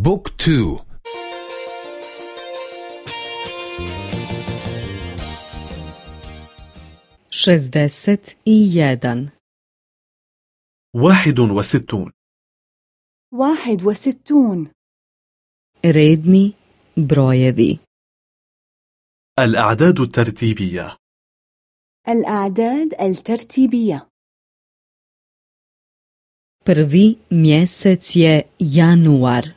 بوك تو. i jedan واحد وستون. واحد وستون. redni brojevi الأعداد الترتيبية. الأعداد الترتيبية. Prvi mjesec je januar.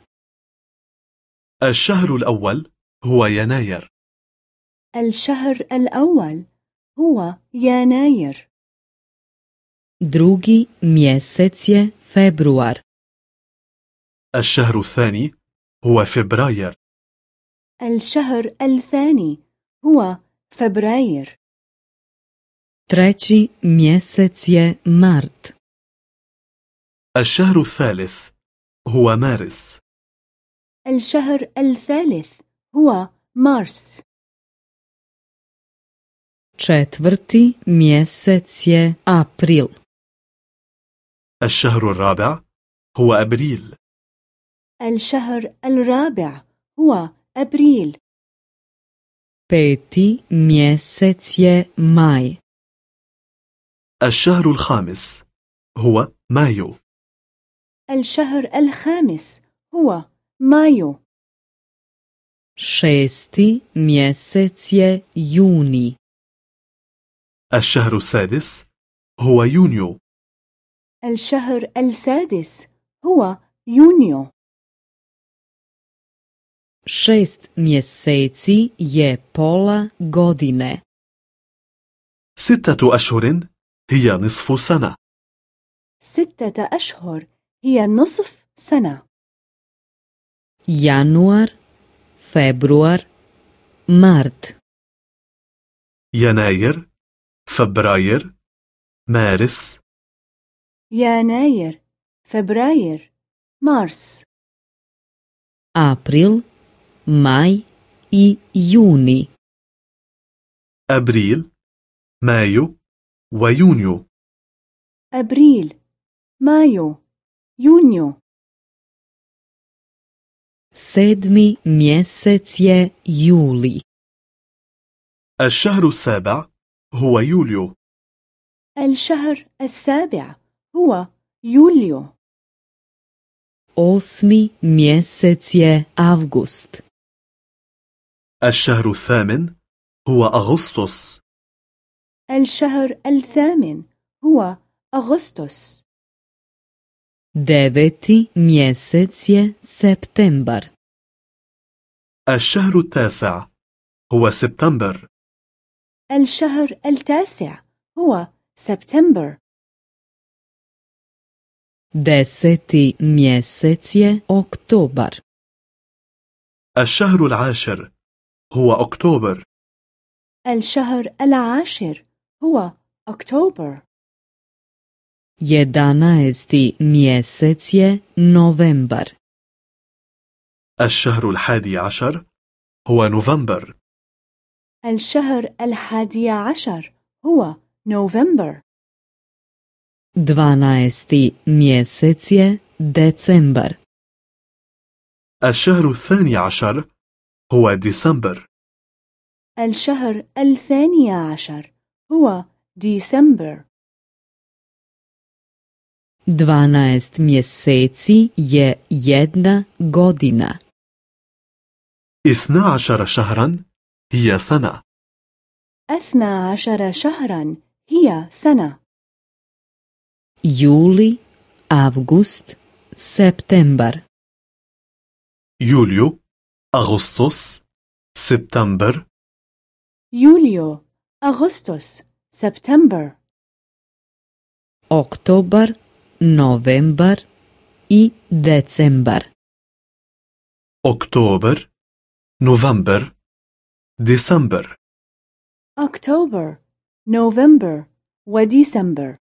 الشهر الأول هو يناير. الشهر الأول هو يناير. Drugi mjesec je februar. الشهر الثاني هو فبراير. الشهر الثاني هو فبراير. Treći mjesec je mart. الشهر الثالث هو مارس. الشهر الثالث هو مارس. Četvrti mjesec je april. الشهر الرابع هو أبريل. الشهر الرابع هو أبريل. Peti mjesec je maj. الشهر الخامس هو مايو. الشهر الخامس هو مايو šesti mjesec je juni. الشهر السادس هو يونيو. الشهر السادس هو يونيو. Šest mjeseci je pola godine. ستة أشهر هي نصف سنة. ستة أشهر هي نصف سنة. Januar februar mart. يناير فبراير مارس يناير فبراير مارس april maj i juni. أبريل مايو ويونيو أبريل مايو يونيو sedmi mjesec je juli. الشهر السابع هو يوليو. الشهر السابع هو يوليو. Osmi mjesec je avgust. الشهر الثامن هو أغسطس. الشهر الثامن هو أغسطس. Deveti mjesec je septembar. الشهر التاسع هو سبتمبر. الشهر التاسع هو سبتمبر deseti mjesec je oktobar. الشهر العاشر هو أكتوبر. الشهر العاشر هو أكتوبر Jedanaesti mjesec je novembar. الشهر الحادي عشر هو نوفمبر الشهر الحادي عشر هو نوفمبر Dvanaesti mjesec je decembar. الشهر الثاني عشر هو ديسمبر الشهر الثاني عشر هو ديسمبر Dvanaest mjeseci je jedna godina. اثنا عشر شهرا هي سنة أثنى عشر شهرا هي سنة Juli, avgust, septembar. يوليو أغسطس سبتمبر يوليو أغسطس سبتمبر Oktobar, novembar i decembar. أكتوبر نوفمبر ديسمبر أكتوبر نوفمبر وديسمبر